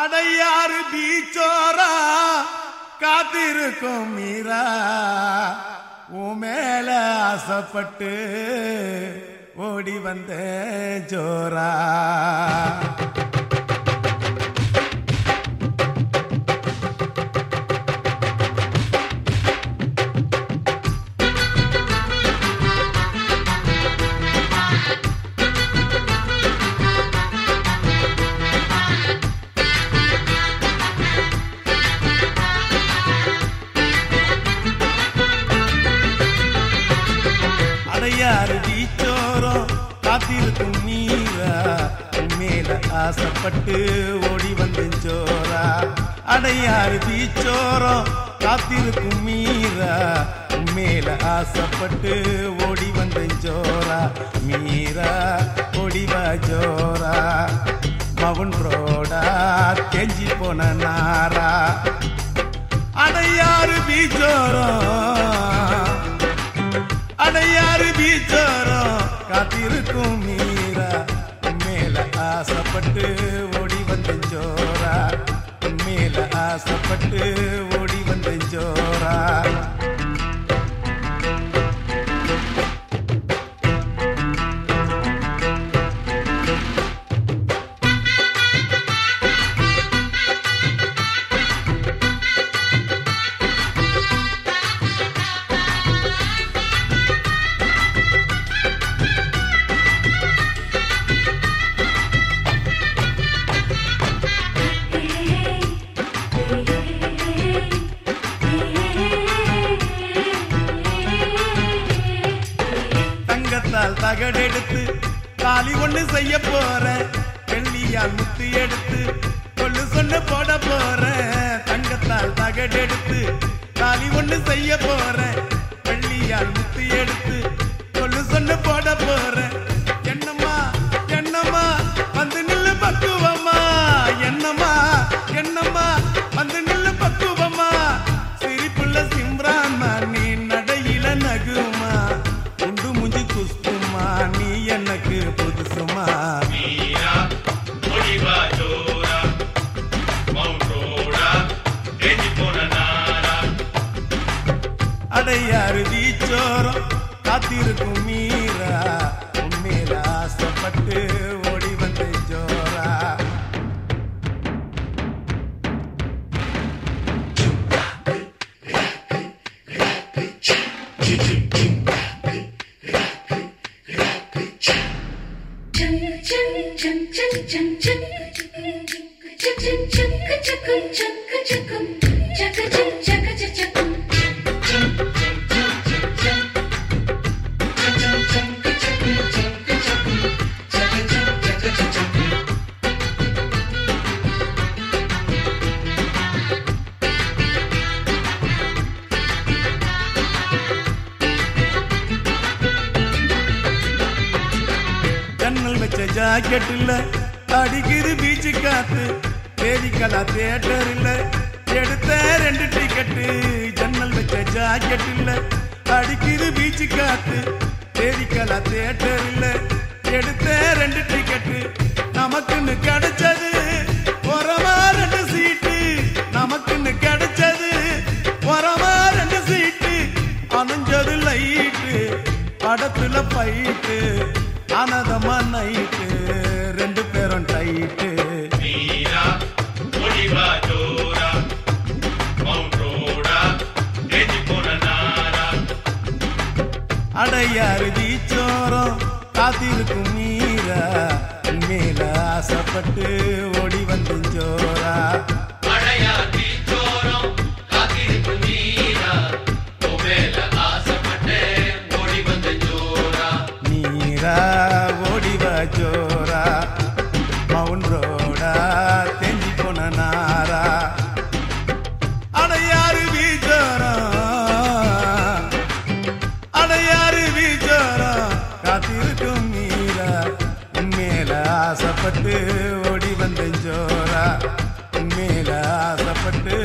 அடையாறு பீச்சோரா காத்திருக்கும் மீரா. உமேல மேல ஆசைப்பட்டு ஓடி வந்த ஜோரா. அடையாறு வீச்சோரோ காத்திருக்கும் நீரா? மேல ஆசைப்பட்டு ஓடி வந்த ஜோரா அடையாறு வீச்சோரோ காத்திருக்கும் மீரா மேல ஆசைப்பட்டு ஓடி வந்த ஜோரா மீரா ஓடிவா ஜோரா மவுன் ரோடா தெஞ்சி போன நாரா. அடையாறு பீச்சோரம் காத்திருக்கும் மீரா. மேல ஆசைப்பட்டு ஓடி வந்த ஜோரா. மேல ஆசைப்பட்டு ஓடி வந்த ஜோரா. தங்கத்தால் தகடெடுத்து காலி ஒண்ணு செய்ய போற வெள்ளியால் முத்து எடுத்து கொள்ளு சொன்ன போட போற தங்கத்தால் தகடெடுத்து காலி ஒண்ணு செய்ய போறேன். காத்திருக்கும் மீரா உண்மையில ஆசைப்பட்டு ஓடி வந்த ஜோரா ஜன்னல் வச்ச ஜாக்கெட்டில் அடிக்குது பீச்சு காத்து. தேதிக்கலா தியேட்டரில் எடுத்த ரெண்டு டிக்கெட்டு ஜன்னல் வச்ச ஜாக்கெட்டில் அடிக்குது பீச்சு காத்து. தேதிக்கலா தியேட்டரில் எடுத்த ரெண்டு டிக்கெட்டு நமக்குன்னு கிடைச்சது அடையாறு தீச்சோரம் காத்திருக்கும் உன் மேல ஆசைப்பட்டு ஓடி வந்து ஜோரா. அடையா தீச்சோரம் காத்திருக்கும் பட்டு